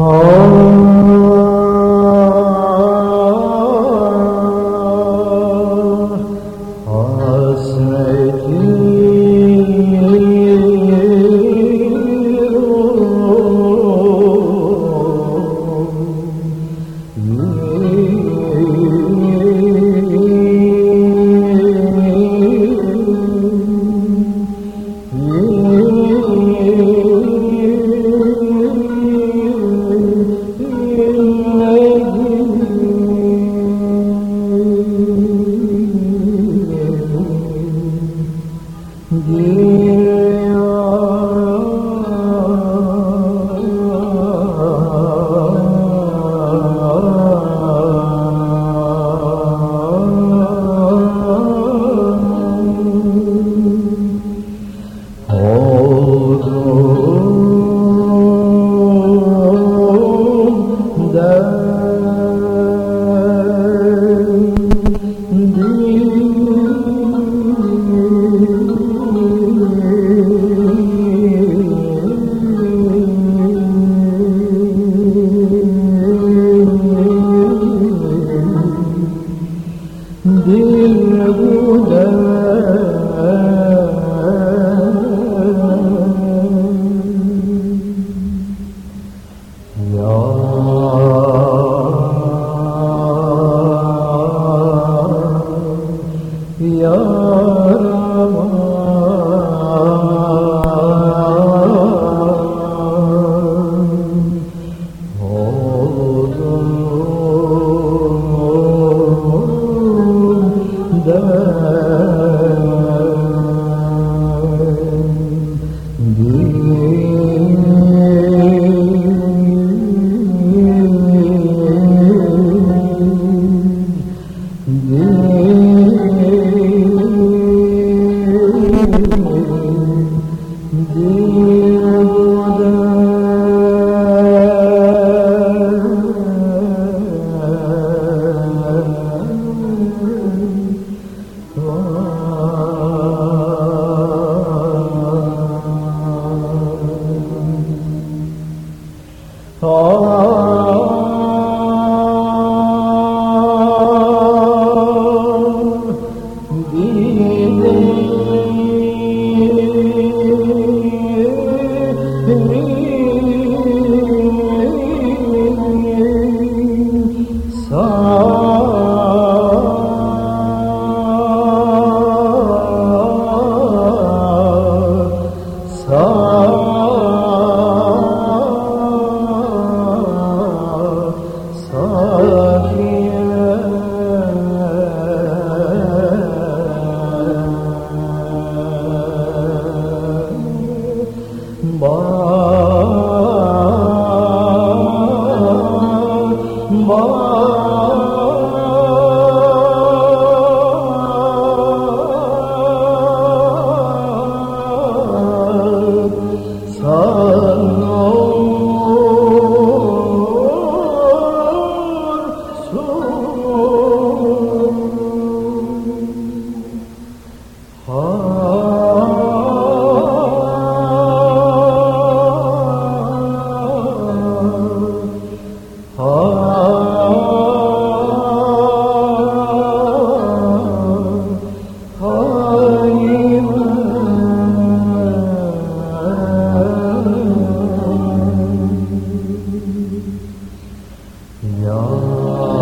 Oh Oh, Oh, Yeah. Oh Yeah.